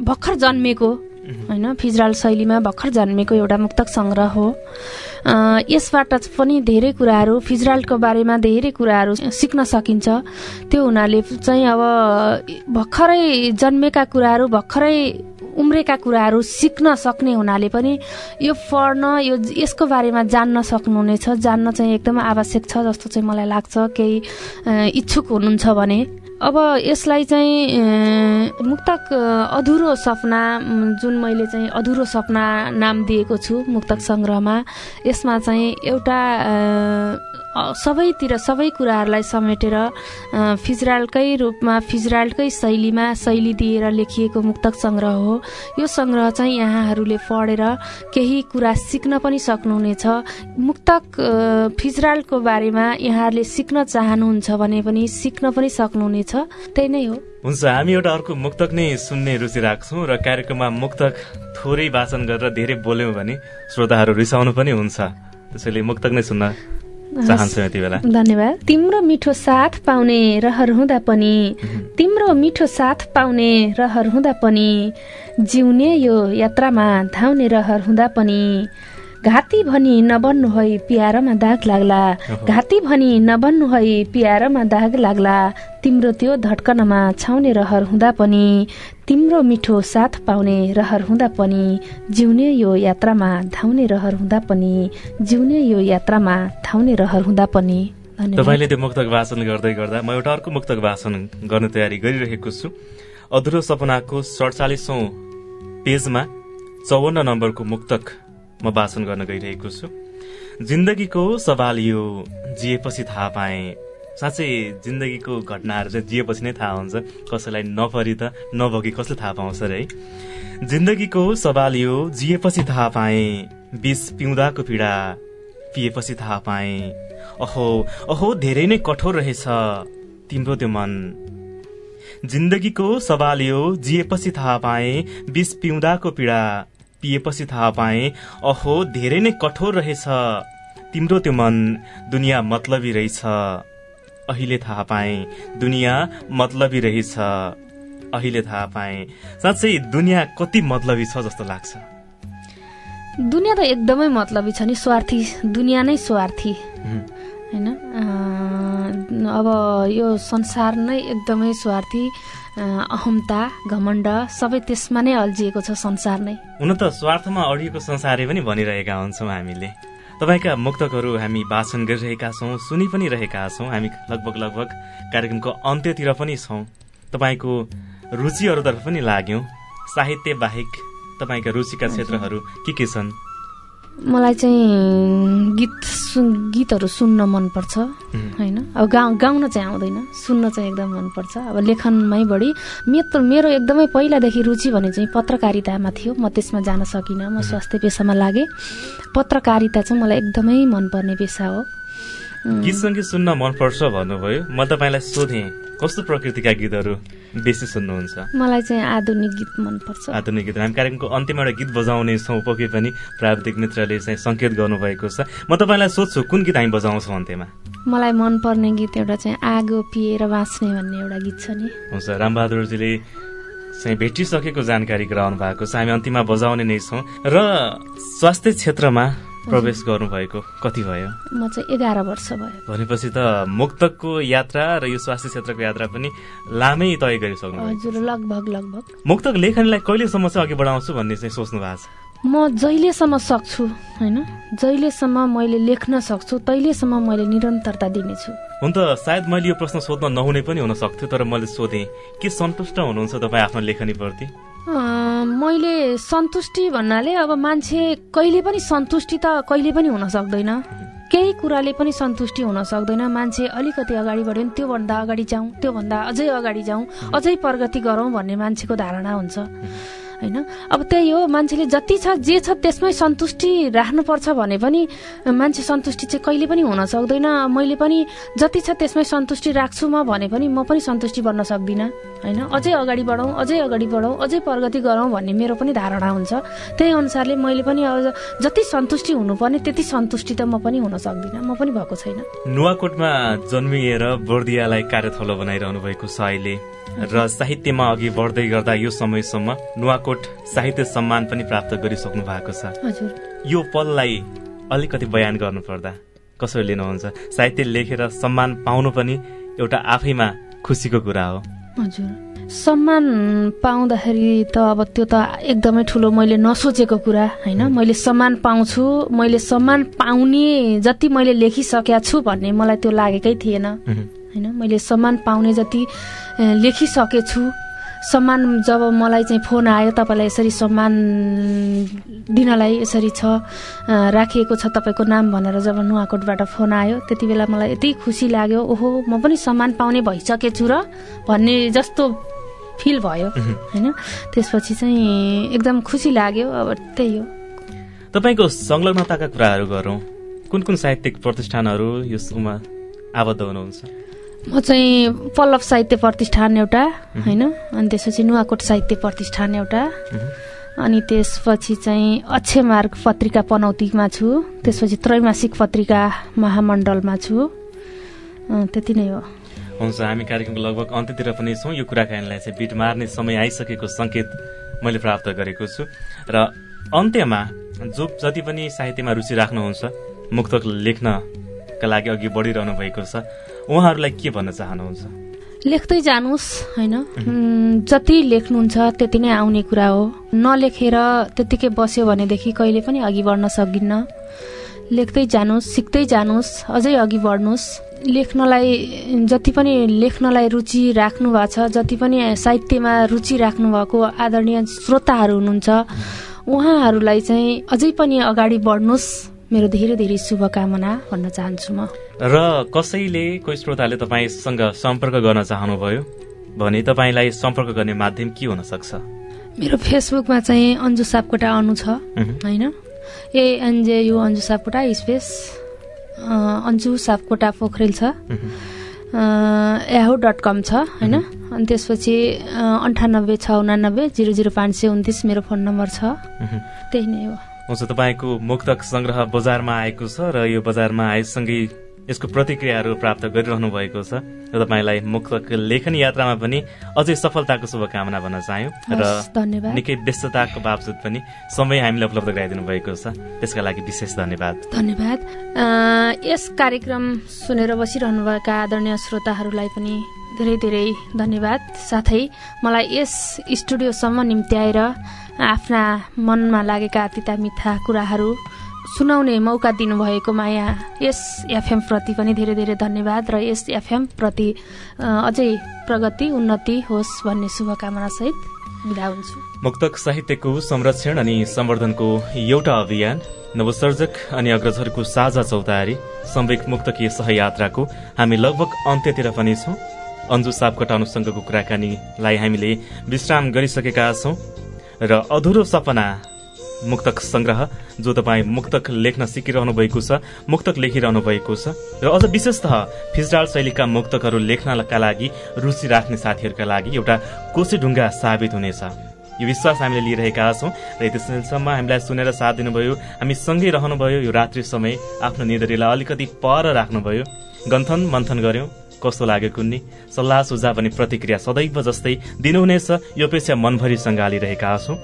भर्खर जन्मेको होइन फिजराल शैलीमा भर्खर जन्मेको एउटा मुक्तक सङ्ग्रह हो। यसबाट पनि धेरै कुराहरू फिजरालको बारेमा धेरै कुराहरू सिक्न सकिन्छ। त्यो हुनाले चाहिँ अब भर्खरै जन्मेका कुराहरू भर्खरै उम्रेका कुराहरू सिक्न सक्ने हुनाले पनि यो पढ्न यो यसको बारेमा जान्न सक्नुहुनेछ। जान्न चाहिँ एकदमै आवश्यक छ जस्तो चाहिँ मलाई लाग्छ। केही इच्छुक हुनुहुन्छ भने। अब यसलाई चाहिँ मुक्तक अधुरो सपना जुन मैले चाहिँ अधुरो सपना नाम दिएको छु मुक्तक सङ्ग्रहमा यसमा चाहिँ एउटा सबैतिर सबै कुराहरूलाई समेटेर फिजरालकै रूपमा फिजरालकै शैलीमा शैली दिएर लेखिएको मुक्तक सङ्ग्रह हो। यो सङ्ग्रह चाहिँ यहाँहरूले पढेर केही कुरा सिक्न पनि सक्नुहुनेछ। मुक्तक फिजरालको बारेमा यहाँहरूले सिक्न चाहनुहुन्छ भने पनि सिक्न पनि सक्नुहुनेछ। त्यही नै हो। हुन्छ हामी एउटा अर्को मुक्तक नै सुन्ने रुचि राख्छौँ र कार्यक्रममा मुक्तक थोरै वाचन गरेर धेरै बोल्यौँ भने श्रोताहरू रिसाउनु पनि हुन्छ। त्यसैले मुक्तक नै सुन्न। चाहन्छु बेला। धन्यवाद। तिम्रो मिठो साथ पाउने रहर हुँदा पनि तिम्रो मिठो साथ पाउने रहर हुँदा पनि जिउने यो यात्रामा धाउने रहर हुँदा पनि घाती भनी नबन्नु है पियारमा दाग लाग्ला। घाती भनी नबन्नु है पियारमा दाग लाग्ला। तिम्रो त्यो धड्कनमा छाउने रहर हुँदा पनि तिम्रो मिठो साथ पाउने रहर हुँदा पनि जिउने यो यात्रामा धाउने रहर हुँदा पनि जिउने यो यात्रामा धाउने रहर हुँदा पनि। तपाईँले त्यो मुक्तक वाचन गर्दै गर्दा म एउटा अर्को मुक्तक वाचन गर्ने तयारी गरिरहेको छु। अधुरो सपनाको सडचालिसौँ पेजमा चौवन्न नम्बरको मुक्तक म वाचन गर्न गइरहेको छु। जिन्दगीको सवाल यो जिएपछि थाहा पाएँ। साँच्चै जिन्दगीको घटनाहरू चाहिँ जिएपछि नै थाहा हुन्छ। कसैलाई नपरि त नभोगी कसले थाहा पाउँछ अरे है जिन्दगीको सवाल यो जिएपछि थाहा पाएँ। बिस पिउँदाको पीडा पिएपछि थाहा पाएँ। अहो अहो धेरै नै कठोर रहेछ तिम्रो त्यो मन। जिन्दगीको सवाल यो जिएपछि थाहा पाएँ। बिस पिउँदाको पीडा पिएपछि थाहा पाएँ अहो धेरै नै कठोर रहेछ। तिम्रो त्यो मन दुनियाँ मतलबी रहेछ। अहिले थाहा पाएँ दुनियाँ मतलबी रहेछ। अहिले थाहा पाएँ। साँच्चै दुनियाँ कति मतलबी छ जस्तो लाग्छ। दुनियाँ त एकदमै मतलबी छ नि स्वार्थी। दुनियाँ नै स्वार्थी। होइन? अब यो संसार नै एकदमै स्वार्थी अहमता घमण्ड सबै त्यसमा नै अल्झिएको छ संसार नै। हुन त स्वार्थमा अडिएको संसारै पनि भनिरहेका हुन्छौँ हामीले। तपाईँका मुक्तकहरू हामी वाचन गरिरहेका छौँ सुनि पनि रहेका छौँ। हामी लगभग लगभग कार्यक्रमको अन्त्यतिर पनि छौँ। तपाईँको रुचिहरूतर्फ पनि लाग्यौँ। साहित्य बाहेक तपाईँका रुचिका क्षेत्रहरू के के छन्? मलाई चाहिँ गीत सुन गीतहरू सुन्न मनपर्छ होइन? अब गाउँ गाउन चाहिँ आउँदैन। सुन्न चाहिँ एकदम मनपर्छ। अब लेखनमै बढी। मेरो मेरो एकदमै पहिलादेखि रुचि भने चाहिँ पत्रकारितामा थियो। म त्यसमा जान सकिनँ। म स्वास्थ्य पेसामा लागेँ। पत्रकारिता चाहिँ मलाई एकदमै मनपर्ने पेसा हो। गीत सङ्गीत सुन्न मनपर्छ भन्नुभयो। म तपाईँलाई सोधेँ कस्तो प्रकृतिका गीतहरू बेसी सुन्नुहुन्छ? मलाई चाहिँ आधुनिक गीत मनपर्छ। आधुनिक गीत। हामी कार्यक्रमको अन्त्यमा एउटा गीत बजाउने छौँ पक्कै पनि प्राविधिक मित्रले चाहिँ सङ्केत गर्नुभएको छ। म तपाईँलाई सोध्छु कुन गीत हामी बजाउँछौँ अन्त्यमा? मलाई मनपर्ने गीत एउटा चाहिँ आगो पिएर बाँच्ने भन्ने एउटा गीत छ नि। हुन्छ रामबहादुरजीले चाहिँ भेटिसकेको जानकारी गराउनु भएको छ। हामी अन्तिममा बजाउने नै छौँ। र स्वास्थ्य क्षेत्रमा प्रवेश गर्नुभएको कति भयो? म चाहिँ एघार वर्ष भयो। भनेपछि त मुक्तकको यात्रा र यो स्वास्थ्य क्षेत्रको यात्रा पनि लामै तय गरिसक्नु हजुर लगभग लगभग। मुक्तक लेखनलाई कहिलेसम्म चाहिँ अघि बढाउँछु भन्ने चाहिँ सोच्नु भएको छ? म जहिलेसम्म सक्छु होइन? जहिलेसम्म मैले लेख्न सक्छु तहिलेसम्म मैले निरन्तरता दिनेछु। हुन त सायद मैले यो प्रश्न सोध्न नहुने पनि हुन सक्थ्यो तर मैले सोधेँ के सन्तुष्ट हुनुहुन्छ तपाईँ आफ्नो लेखनीप्रति? मैले सन्तुष्टि भन्नाले अब मान्छे कहिले पनि सन्तुष्टि त कहिले पनि हुन सक्दैन। केही कुराले पनि सन्तुष्टि हुन सक्दैन। मान्छे अलिकति अगाडि बढ्यो भने त्योभन्दा अगाडि जाउँ त्योभन्दा अझै अगाडि जाउँ अझै प्रगति गरौँ भन्ने मान्छेको धारणा हुन्छ। होइन? अब त्यही हो मान्छेले जति छ जे छ त्यसमै सन्तुष्टि राख्नुपर्छ भने पनि मान्छे सन्तुष्टि चाहिँ कहिले पनि हुन सक्दैन। मैले पनि जति छ त्यसमै सन्तुष्टि राख्छु म भने पनि म पनि सन्तुष्टि बन्न सक्दिनँ होइन? अझै अगाडि बढौँ अझै अगाडि बढौँ अझै प्रगति गरौँ भन्ने मेरो पनि धारणा हुन्छ। त्यही अनुसारले मैले पनि अब जति सन्तुष्टि हुनुपर्ने त्यति सन्तुष्टि त म पनि हुन सक्दिनँ म पनि भएको छैन। नुवाकोटमा जन्मिएर बर्दियालाई कार्यथलो बनाइरहनु भएको अहिले। र साहित्यमा अघि बढ्दै गर्दा यो समयसम्म नुवाकोट साहित्य सम्मान पनि प्राप्त गरिसक्नु भएको छ। यो पललाई अलिकति बयान गर्नु पर्दा कसरी लिनुहुन्छ? साहित्य लेखेर सम्मान पाउनु पनि एउटा आफैमा खुसीको कुरा हो। हजुर। सम्मान पाउँदाखेरि त अब त्यो त एकदमै ठुलो मैले नसोचेको कुरा होइन? मैले सम्मान पाउँछु मैले सम्मान पाउने जति मैले लेखिसकेका छु भन्ने मलाई त्यो लागेकै थिएन। होइन? मैले सम्मान पाउने जति लेखिसकेछु। सम्मान जब मलाई चाहिँ फोन आयो तपाईँलाई यसरी सम्मान दिनलाई यसरी छ राखिएको छ तपाईँको नाम भनेर जब नुवाकोटबाट फोन आयो त्यति बेला मलाई यति खुसी लाग्यो। ओहो म पनि सम्मान पाउने भइसकेछु र भन्ने जस्तो फिल भयो होइन? त्यसपछि चाहिँ एकदम खुसी लाग्यो अब त्यही हो। तपाईँको संलग्नताका कुराहरू गरौँ। कुन कुन साहित्यिक प्रतिष्ठानहरू यसमा आबद्ध हुनुहुन्छ? म चाहिँ पल्लव साहित्य प्रतिष्ठान एउटा होइन? अनि त्यसपछि नुवाकोट साहित्य प्रतिष्ठान एउटा। अनि त्यसपछि चाहिँ अक्षय मार्ग पत्रिका पनौतीमा छु। त्यसपछि त्रैमासिक पत्रिका महामण्डलमा छु। त्यति नै हो। हुन्छ हामी कार्यक्रमको लगभग अन्त्यतिर पनि छौँ। यो कुराकानीलाई चाहिँ बिट मार्ने समय आइसकेको सङ्केत मैले प्राप्त गरेको छु। र अन्त्यमा जो जति पनि साहित्यमा रुचि राख्नुहुन्छ मुक्तक लेख्नका लागि अघि बढिरहनु भएको छ। उहाँहरूलाई के भन्न चाहनुहुन्छ? लेख्दै जानुहोस् होइन? जति लेख्नुहुन्छ त्यति नै आउने कुरा हो। नलेखेर त्यतिकै बस्यो भनेदेखि कहिले पनि अघि बढ्न सकिन्न। लेख्दै जानुहोस् सिक्दै जानुहोस् अझै अघि बढ्नुहोस्। लेख्नलाई जति पनि लेख्नलाई रुचि राख्नु भएको छ जति पनि साहित्यमा रुचि राख्नुभएको आदरणीय श्रोताहरू हुनुहुन्छ उहाँहरूलाई चाहिँ अझै पनि अगाडि बढ्नुहोस्। मेरो धेरै धेरै शुभकामना भन्न चाहन्छु म। र कसैले कोही श्रोताले तपाईँसँग सम्पर्क गर्न चाहनुभयो भने तपाईँलाई सम्पर्क गर्ने माध्यम के हुन सक्छ? मेरो फेसबुकमा चाहिँ अन्जु सापकोटा अनु छ होइन? A N J U Anju Sapkota space Anju Sapkota Pokhrel छ। याहु डट कम छ होइन? अनि त्यसपछि अन्ठानब्बे छ उनानब्बे जिरो जिरो पाँच सय उन्तिस मेरो फोन नम्बर छ। त्यही नै हो। हुन्छ तपाईँको मुक्तक सङ्ग्रह बजारमा आएको छ र यो बजारमा आएसँगै यसको प्रतिक्रियाहरू प्राप्त गरिरहनु भएको छ र तपाईँलाई मुक्तक लेखन यात्रामा पनि अझै सफलताको शुभकामना भन्न चाह्यौँ र निकै व्यस्तताको बावजुद पनि समय हामीलाई उपलब्ध गराइदिनु भएको छ। त्यसका लागि विशेष धन्यवाद। धन्यवाद। यस कार्यक्रम सुनेर बसिरहनुभएका आदरणीय श्रोताहरूलाई पनि धेरै धेरै धन्यवाद। साथै मलाई यस स्टुडियोसम्म निम्त्याएर आफ्ना मनमा लागेका तिता मिठा कुराहरू सुनाउने मौका दिनुभएकोमा यहाँ यस एफएम प्रति पनि धेरै धेरै धन्यवाद र यस एफएम प्रति अझै प्रगति उन्नति होस् भन्ने शुभकामना सहित विदा हुन्छु। मुक्तक साहित्यको संरक्षण अनि सम्वर्धनको एउटा अभियान नवसर्जक अनि अग्रजहरूको साझा चौतारी सम्वेक मुक्तकीय सहयात्राको हामी लगभग अन्त्यतिर पनि छौँ। अन्जु सापकोटानुसँगको कुराकानीलाई हामीले विश्राम गरिसकेका छौँ। र अधुरो सपना मुक्तक संग्रह जो तपाईँ मुक्तक लेख्न सिकिरहनु भएको छ मुक्तक लेखिरहनु भएको छ। र अझ विशेषतः फिजडाल शैलीका मुक्तकहरू लेख्नका लागि रुचि राख्ने साथीहरूका लागि एउटा कोसे ढुङ्गा साबित हुनेछ। यो विश्वास हामीले लिइरहेका छौँ र यतिसम्म हामीलाई सुनेर साथ दिनुभयो हामी सँगै रहनुभयो यो रात्रि समय आफ्नो निधरीलाई अलिकति पर राख्नुभयो। गन्थन मन्थन गर्यौं। कस्तो लाग्यो कुन्नी? सल्लाह सुझाव अनि प्रतिक्रिया सदैव जस्तै दिनुहुनेछ। यो पेसा मनभरि सङ्घालिरहेका छौँ।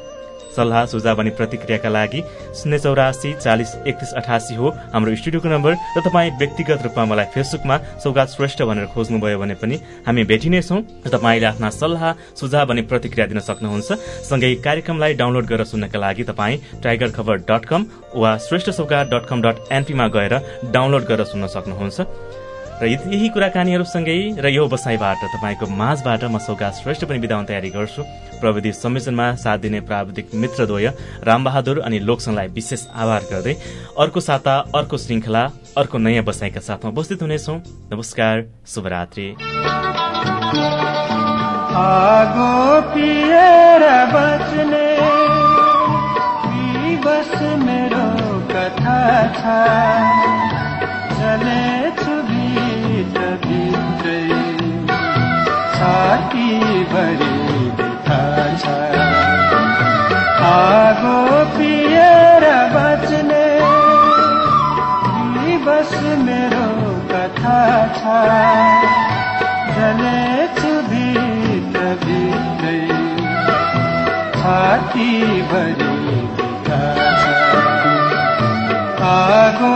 सल्लाह सुझाव अनि प्रतिक्रियाका लागि शून्य चौरासी चालिस एकतिस अठासी हो हाम्रो स्टुडियोको नम्बर र तपाईँ व्यक्तिगत रूपमा मलाई फेसबुकमा सौगात श्रेष्ठ भनेर खोज्नुभयो भने पनि हामी भेटिनेछौँ र तपाईँले आफ्ना सल्लाह सुझाव अनि प्रतिक्रिया दिन सक्नुहुन्छ। सँगै कार्यक्रमलाई डाउनलोड गरेर सुन्नका लागि तपाईँ टाइगर खबर डट कम वा श्रेष्ठ सौगात डट कम डट एनपीमा गएर डाउनलोड गरेर सुन्न सक्नुहुन्छ। र यही कुराकानीहरूसँगै र यो बसाइबाट तपाईँको माझबाट म सौगात श्रेष्ठ पनि विधाउन तयारी गर्छु। प्रविधि संयोजनमा साथ दिने प्राविधिक मित्रद्वय रामबहादुर अनि लोकसङलाई विशेष आभार गर्दै अर्को साता अर्को श्रृङ्खला अर्को नयाँ बसाइका साथमा उपस्थित हुनेछौ। नमस्कार शुभरात्री। चले छातीभरि बिथा छ। आगो पिएर बच्ने बस मेरो कथा छ। जलेछु भित्र भित्रै छातीभरि बिथा छ। आगो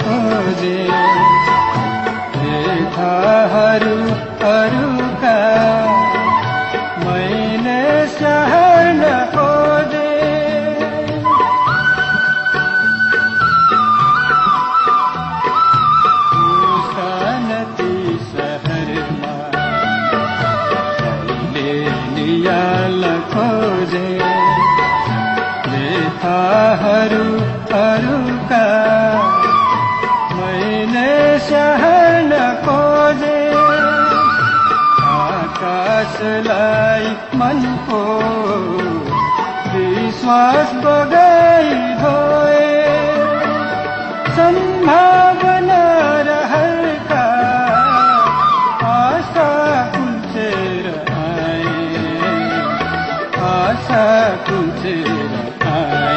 खोजे रेखाहरू मस्तो गई भोए सम्भावना रहर का आशा कुंचेर आए आशा कुंचेर आए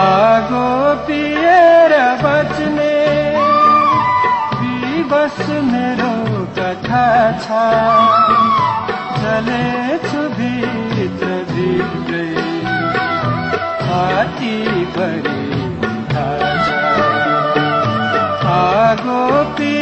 आगो पिएर बचने। बस मेरो कथा छा वरिपरि आगो पि